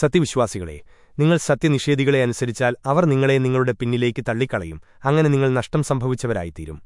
സത്യവിശ്വാസികളെ നിങ്ങൾ സത്യനിഷേധികളെ അനുസരിച്ചാൽ അവർ നിങ്ങളെ നിങ്ങളുടെ പിന്നിലേക്ക് തള്ളിക്കളയും. അങ്ങനെ നിങ്ങൾ നഷ്ടം സംഭവിച്ചവരായിത്തീരും.